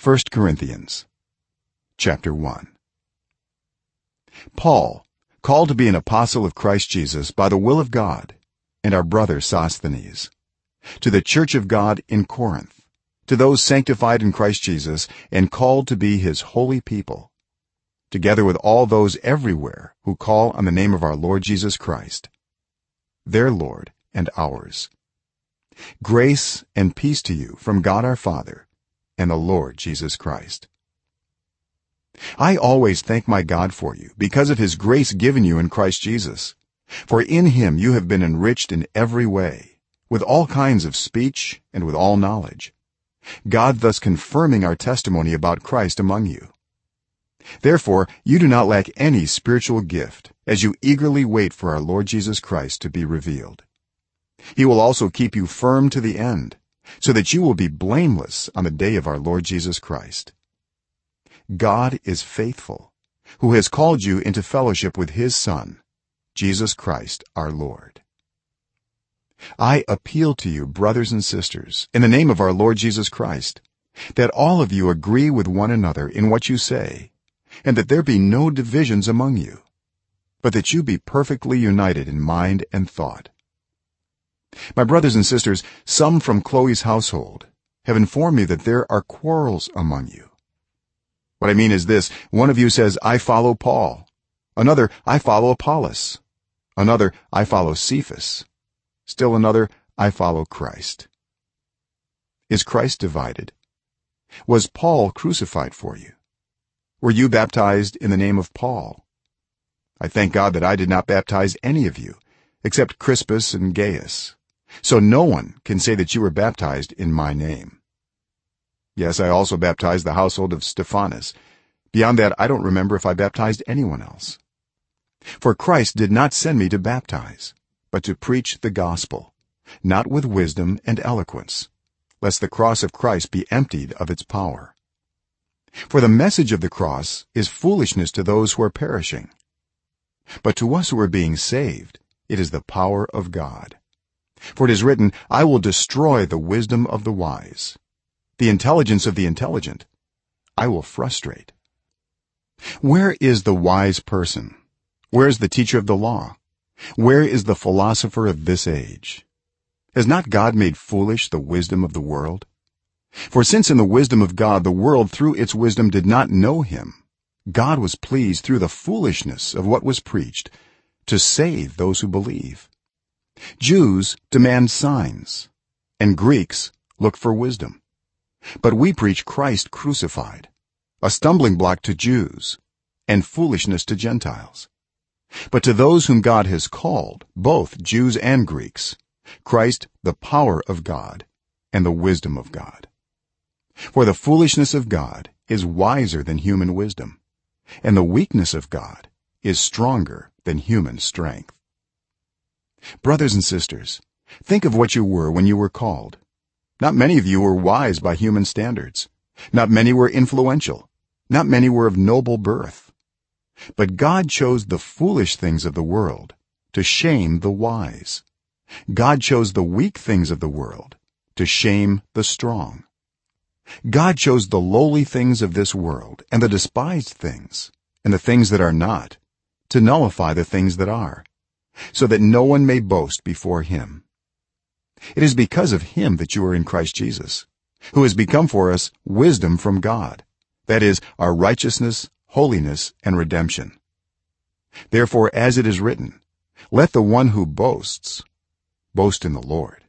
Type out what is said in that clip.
1 corinthians chapter 1 paul called to be an apostle of christ jesus by the will of god and our brother sosthenes to the church of god in corinth to those sanctified in christ jesus and called to be his holy people together with all those everywhere who call on the name of our lord jesus christ their lord and ours. Grace and peace to you from god our father and the lord jesus christ. I always thank my god for you because of his grace given you in christ jesus. For in him you have been enriched in every way with all kinds of speech and with all knowledge. God thus confirming our testimony about christ among you. Therefore you do not lack any spiritual gift as you eagerly wait for our lord jesus christ to be revealed. He will also keep you firm to the end so that you will be blameless on the day of our lord jesus christ. God is faithful who has called you into fellowship with his son jesus christ our lord. I appeal to you brothers and sisters in the name of our lord jesus christ that all of you agree with one another in what you say and that there be no divisions among you but that you be perfectly united in mind and thought my brothers and sisters some from chloe's household have informed me that there are quarrels among you. What i mean is this one of you says i follow paul. Another i follow apollos. Another i follow cephas. Still another i follow christ. Is christ divided? Was paul crucified for you? Were you baptized in the name of paul? I thank god that i did not baptize any of you except crispus and gaius so no one can say that you were baptized in my name. Yes i also baptized the household of stephanas beyond that i don't remember if i baptized anyone else. For christ did not send me to baptize but to preach the gospel not with wisdom and eloquence lest the cross of christ be emptied of its power. For the message of the cross is foolishness to those who are perishing but to us who are being saved it is the power of god for it is written i will destroy the wisdom of the wise. The intelligence of the intelligent i will frustrate. Where is the wise person? Where is the teacher of the law? Where is the philosopher of this age? Has not god made foolish the wisdom of the world? For since in the wisdom of god the world through its wisdom did not know him god was pleased through the foolishness of what was preached to save those who believe jews demand signs and greeks look for wisdom. But we preach christ crucified a stumbling block to jews and foolishness to gentiles. But to those whom god has called both jews and greeks christ the power of god and the wisdom of god. For the foolishness of god is wiser than human wisdom and the weakness of god is stronger than human strength brothers and sisters think of what you were when you were called. Not many of you were wise by human standards. Not many were influential. Not many were of noble birth. But god chose the foolish things of the world to shame the wise. God chose the weak things of the world to shame the strong. God chose the lowly things of this world and the despised things and the things that are not to nullify the things that are so that no one may boast before him. It is because of him that you are in Christ Jesus who has become for us wisdom from God that is our righteousness holiness and redemption. Therefore as it is written let the one who boasts boast in the lord